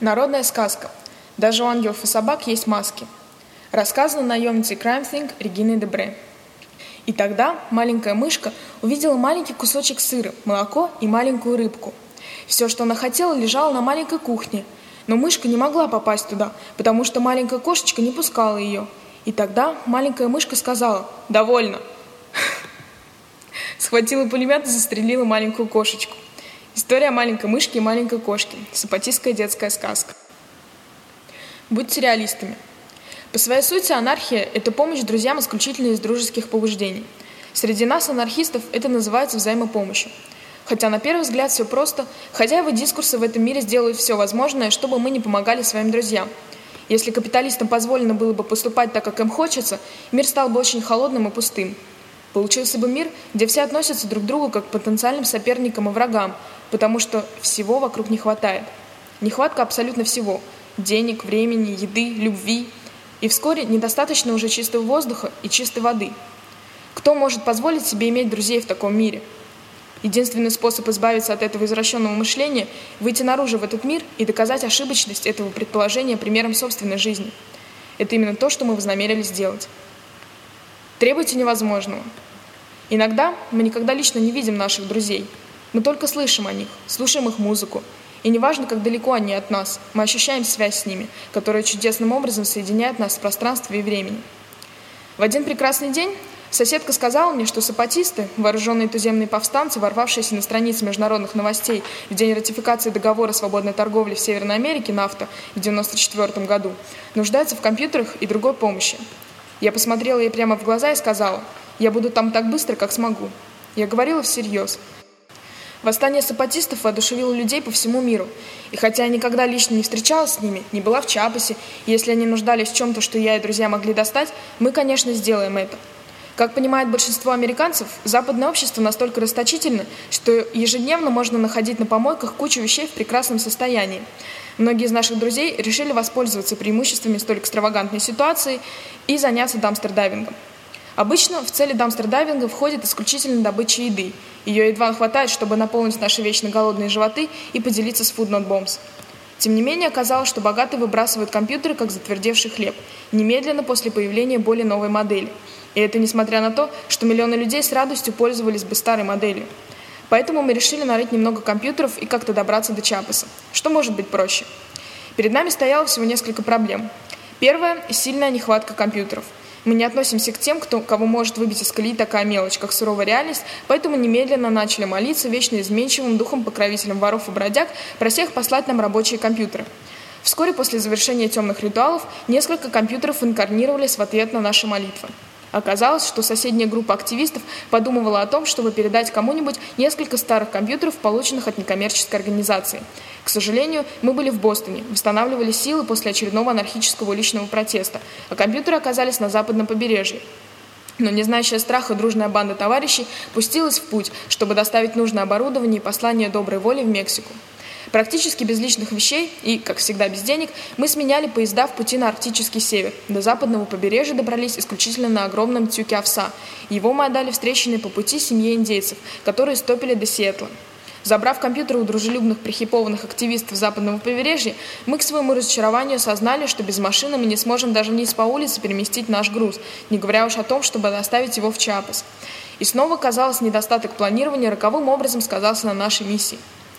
Народная сказка. Даже у ангелов и собак есть маски. Рассказано наемницей Crime Think Региной Дебре. И тогда маленькая мышка увидела маленький кусочек сыра, молоко и маленькую рыбку. Все, что она хотела, лежало на маленькой кухне. Но мышка не могла попасть туда, потому что маленькая кошечка не пускала ее. И тогда маленькая мышка сказала «Довольно!» Схватила пулемет и застрелила маленькую кошечку. История маленькой мышки и маленькой кошки. Сапатистская детская сказка. Будьте реалистами. По своей сути, анархия – это помощь друзьям исключительно из дружеских побуждений. Среди нас, анархистов, это называется взаимопомощью. Хотя на первый взгляд все просто, хозяева дискурса в этом мире сделают все возможное, чтобы мы не помогали своим друзьям. Если капиталистам позволено было бы поступать так, как им хочется, мир стал бы очень холодным и пустым. Получился бы мир, где все относятся друг к другу как к потенциальным соперникам и врагам, потому что всего вокруг не хватает. Нехватка абсолютно всего – денег, времени, еды, любви. И вскоре недостаточно уже чистого воздуха и чистой воды. Кто может позволить себе иметь друзей в таком мире? Единственный способ избавиться от этого извращенного мышления – выйти наружу в этот мир и доказать ошибочность этого предположения примером собственной жизни. Это именно то, что мы вознамерились сделать. Требуйте невозможного. Иногда мы никогда лично не видим наших друзей – мы только слышим о них, слушаем их музыку. И неважно, как далеко они от нас, мы ощущаем связь с ними, которая чудесным образом соединяет нас в пространстве и времени. В один прекрасный день соседка сказала мне, что сапатисты, вооруженные туземные повстанцы, ворвавшиеся на страницы международных новостей в день ратификации договора свободной торговле в Северной Америке НАФТА в 1994 году, нуждаются в компьютерах и другой помощи. Я посмотрела ей прямо в глаза и сказала, я буду там так быстро, как смогу. Я говорила всерьез – Восстание сапатистов воодушевило людей по всему миру. И хотя я никогда лично не встречалась с ними, не была в Чапасе, если они нуждались в чем-то, что я и друзья могли достать, мы, конечно, сделаем это. Как понимает большинство американцев, западное общество настолько расточительно, что ежедневно можно находить на помойках кучу вещей в прекрасном состоянии. Многие из наших друзей решили воспользоваться преимуществами столь экстравагантной ситуации и заняться дамстердайвингом. Обычно в цели дамстердайвинга входит исключительно добыча еды. Ее едва хватает, чтобы наполнить наши вечно голодные животы и поделиться с Food Not Bombs. Тем не менее, оказалось, что богатые выбрасывают компьютеры как затвердевший хлеб, немедленно после появления более новой модели. И это несмотря на то, что миллионы людей с радостью пользовались бы старой моделью. Поэтому мы решили нарыть немного компьютеров и как-то добраться до Чапаса. Что может быть проще? Перед нами стояло всего несколько проблем. Первая – сильная нехватка компьютеров – мы не относимся к тем, кто, кого может выбить из колеи такая мелочь, как суровая реальность, поэтому немедленно начали молиться вечно изменчивым духом покровителям воров и бродяг, прося их послать нам рабочие компьютеры. Вскоре после завершения темных ритуалов несколько компьютеров инкарнировались в ответ на наши молитвы. Оказалось, что соседняя группа активистов подумывала о том, чтобы передать кому-нибудь несколько старых компьютеров, полученных от некоммерческой организации. К сожалению, мы были в Бостоне, восстанавливали силы после очередного анархического уличного протеста, а компьютеры оказались на западном побережье. Но не знающая страха дружная банда товарищей пустилась в путь, чтобы доставить нужное оборудование и послание доброй воли в Мексику. Практически без личных вещей и, как всегда, без денег, мы сменяли поезда в пути на арктический север. До западного побережья добрались исключительно на огромном тюке овса. Его мы отдали встреченной по пути семье индейцев, которые стопили до Сиэтла. Забрав компьютеры у дружелюбных прихипованных активистов западного побережья, мы к своему разочарованию осознали, что без машины мы не сможем даже вниз по улице переместить наш груз, не говоря уж о том, чтобы доставить его в Чапас. И снова, казалось, недостаток планирования роковым образом сказался на нашей миссии.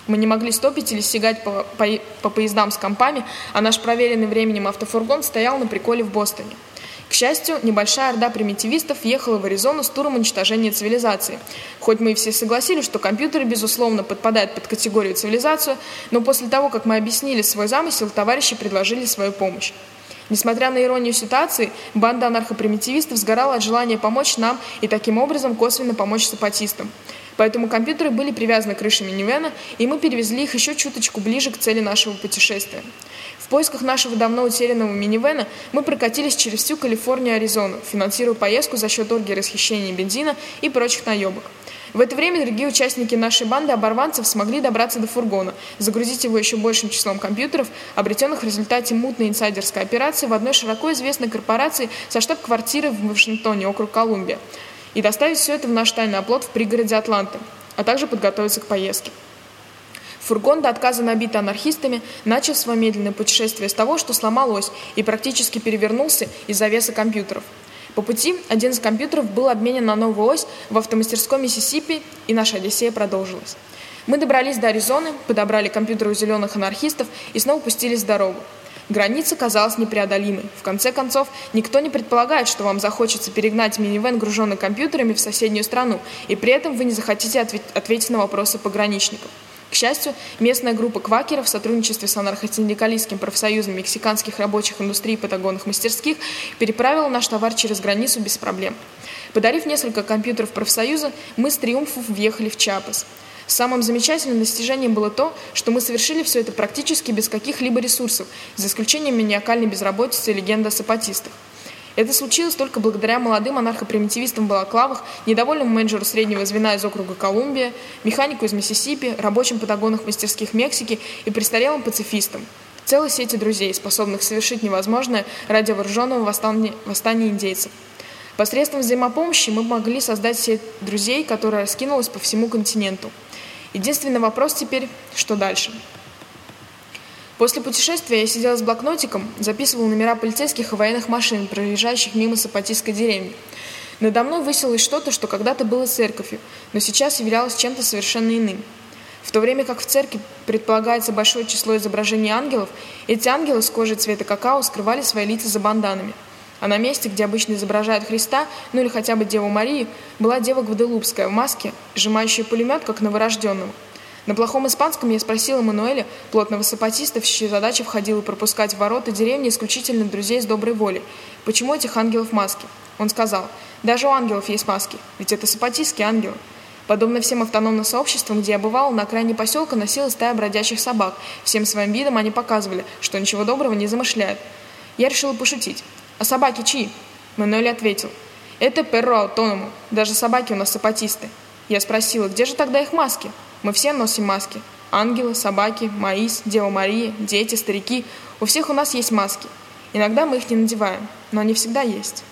Мы не могли стопить или сигать по, по, по поездам с компами, а наш проверенный временем автофургон стоял на приколе в Бостоне. К счастью, небольшая орда примитивистов ехала в Аризону с туром уничтожения цивилизации. Хоть мы и все согласились, что компьютеры, безусловно, подпадают под категорию цивилизацию, но после того, как мы объяснили свой замысел, товарищи предложили свою помощь. Несмотря на иронию ситуации, банда анархопримитивистов сгорала от желания помочь нам и таким образом косвенно помочь сапатистам. Поэтому компьютеры были привязаны к крыше минивэна, и мы перевезли их еще чуточку ближе к цели нашего путешествия. Поисках нашего давно утерянного минивэна мы прокатились через всю Калифорнию и Аризону, финансируя поездку за счет оргии расхищения бензина и прочих наебок. В это время другие участники нашей банды оборванцев смогли добраться до фургона, загрузить его еще большим числом компьютеров, обретенных в результате мутной инсайдерской операции в одной широко известной корпорации со штаб-квартирой в Вашингтоне, округ Колумбия и доставить все это в наш тайный оплот в пригороде Атланты, а также подготовиться к поездке. Фургон до отказа набитый анархистами начал свое медленное путешествие с того, что сломал ось и практически перевернулся из-за веса компьютеров. По пути один из компьютеров был обменен на новую ось в автомастерской Миссисипи, и наша Одиссея продолжилась. Мы добрались до Аризоны, подобрали компьютеры у зеленых анархистов и снова пустились в дорогу. Граница казалась непреодолимой. В конце концов, никто не предполагает, что вам захочется перегнать минивэн, груженный компьютерами, в соседнюю страну, и при этом вы не захотите ответ ответить на вопросы пограничников. К счастью, местная группа квакеров в сотрудничестве с анархосиндикалистским профсоюзом мексиканских рабочих индустрий и патагонных мастерских переправила наш товар через границу без проблем. Подарив несколько компьютеров профсоюза, мы с триумфом въехали в Чапас. Самым замечательным достижением было то, что мы совершили все это практически без каких-либо ресурсов, за исключением маниакальной безработицы и легенды о сапатистах. Это случилось только благодаря молодым анархопримитивистам балаклавах, недовольному менеджеру среднего звена из округа Колумбия, механику из Миссисипи, рабочим патагонных мастерских Мексики и престарелым пацифистам. Целой сети друзей, способных совершить невозможное ради вооруженного восстания, восстания индейцев. Посредством взаимопомощи мы могли создать сеть друзей, которая раскинулась по всему континенту. Единственный вопрос теперь, что дальше? После путешествия я сидела с блокнотиком, записывала номера полицейских и военных машин, проезжающих мимо Сапатистской деревни. Надо мной высилось что-то, что когда-то было церковью, но сейчас являлось чем-то совершенно иным. В то время как в церкви предполагается большое число изображений ангелов, эти ангелы с кожей цвета какао скрывали свои лица за банданами – а на месте, где обычно изображают Христа, ну или хотя бы Деву Марию, была дева Гваделупская в маске, сжимающая пулемет, как новорожденного. На плохом испанском я спросила Мануэля, плотного сапатиста, в чьи задачи входило пропускать в ворота деревни исключительно друзей с доброй воли. Почему этих ангелов маски? Он сказал, даже у ангелов есть маски, ведь это сапатистские ангелы. Подобно всем автономным сообществам, где я бывала, на окраине поселка носилась стая бродячих собак. Всем своим видом они показывали, что ничего доброго не замышляют. Я решила пошутить. «А собаки чьи?» Мануэль ответил. «Это перро аутоному. Даже собаки у нас сапатисты». Я спросила, где же тогда их маски? Мы все носим маски. Ангелы, собаки, Маис, Дева Мария, дети, старики. У всех у нас есть маски. Иногда мы их не надеваем, но они всегда есть.